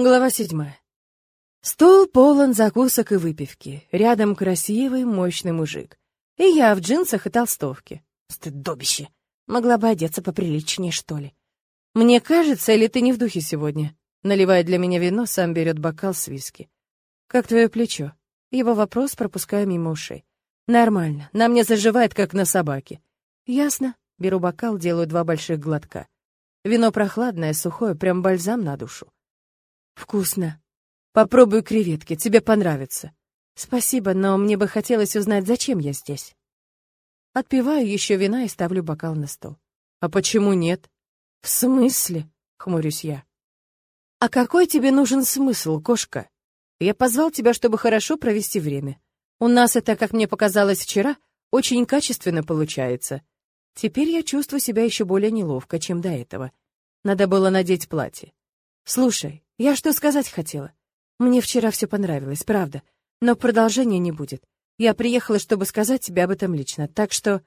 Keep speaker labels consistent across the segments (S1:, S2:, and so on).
S1: Глава седьмая. Стол полон закусок и выпивки. Рядом красивый, мощный мужик. И я в джинсах и толстовке. Стыдобище. Могла бы одеться поприличнее, что ли. Мне кажется, или ты не в духе сегодня? Наливает для меня вино, сам берет бокал с виски. Как твое плечо? Его вопрос пропускаю мимо ушей. Нормально. На мне заживает, как на собаке. Ясно. Беру бокал, делаю два больших глотка. Вино прохладное, сухое, прям бальзам на душу. Вкусно. Попробуй креветки, тебе понравится. Спасибо, но мне бы хотелось узнать, зачем я здесь. Отпиваю еще вина и ставлю бокал на стол. А почему нет? В смысле? Хмурюсь я. А какой тебе нужен смысл, кошка? Я позвал тебя, чтобы хорошо провести время. У нас это, как мне показалось вчера, очень качественно получается. Теперь я чувствую себя еще более неловко, чем до этого. Надо было надеть платье. Слушай, я что сказать хотела? Мне вчера все понравилось, правда, но продолжения не будет. Я приехала, чтобы сказать тебе об этом лично, так что...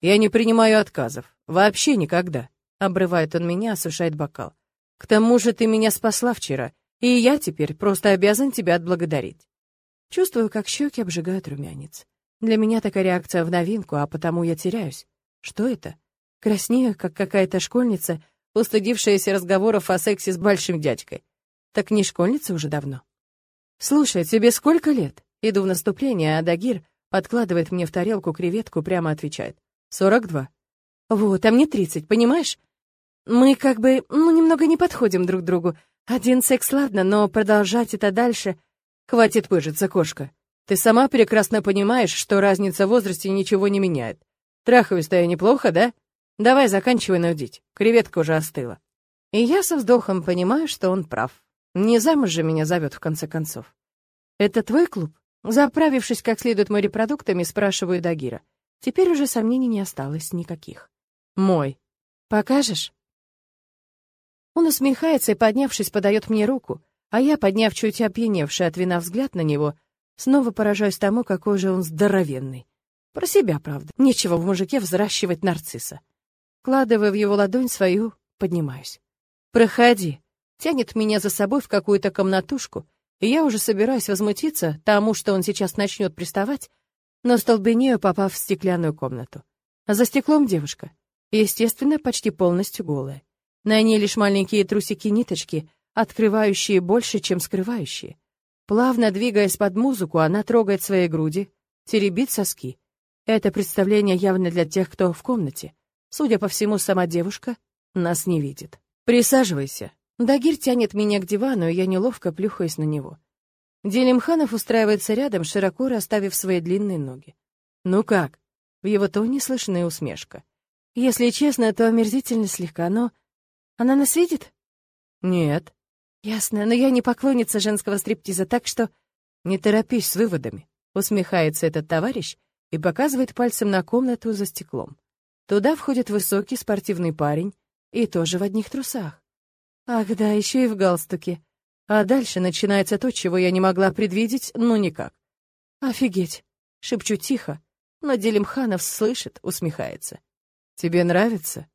S1: Я не принимаю отказов. Вообще никогда. Обрывает он меня, осушает бокал. К тому же ты меня спасла вчера, и я теперь просто обязан тебя отблагодарить. Чувствую, как щеки обжигают румянец. Для меня такая реакция в новинку, а потому я теряюсь. Что это? Краснею, как какая-то школьница, устыдившаяся разговоров о сексе с большим дядькой. Так не школьница уже давно. «Слушай, тебе сколько лет?» Иду в наступление, а Дагир подкладывает мне в тарелку креветку, прямо отвечает. «Сорок два». «Вот, а мне тридцать, понимаешь? Мы как бы, ну, немного не подходим друг другу. Один секс, ладно, но продолжать это дальше... Хватит пыжиться, кошка. Ты сама прекрасно понимаешь, что разница в возрасте ничего не меняет. Трахаюсь-то я неплохо, да? Давай заканчивай наудить, креветка уже остыла». И я со вздохом понимаю, что он прав. Не замуж же меня зовет в конце концов. Это твой клуб? Заправившись как следует морепродуктами, спрашиваю Дагира. Теперь уже сомнений не осталось никаких. Мой. Покажешь? Он усмехается и, поднявшись, подает мне руку, а я, подняв чуть опьяневший от вина взгляд на него, снова поражаюсь тому, какой же он здоровенный. Про себя, правда. Нечего в мужике взращивать нарцисса. Кладывая в его ладонь свою, поднимаюсь. «Проходи», тянет меня за собой в какую-то комнатушку, и я уже собираюсь возмутиться тому, что он сейчас начнет приставать, но столбенею, попав в стеклянную комнату. За стеклом девушка, естественно, почти полностью голая. На ней лишь маленькие трусики-ниточки, открывающие больше, чем скрывающие. Плавно двигаясь под музыку, она трогает свои груди, теребит соски. Это представление явно для тех, кто в комнате. Судя по всему, сама девушка нас не видит. «Присаживайся», Дагир тянет меня к дивану, и я неловко плюхаюсь на него. Делимханов устраивается рядом, широко расставив свои длинные ноги. «Ну как?» В его тоне слышна усмешка. «Если честно, то омерзительно слегка, но... Она нас видит?» «Нет». «Ясно, но я не поклонница женского стриптиза, так что...» «Не торопись с выводами», — усмехается этот товарищ и показывает пальцем на комнату за стеклом. Туда входит высокий спортивный парень и тоже в одних трусах. Ах да, еще и в галстуке. А дальше начинается то, чего я не могла предвидеть, ну никак. Офигеть, шепчу тихо, но Делимханов слышит, усмехается. Тебе нравится?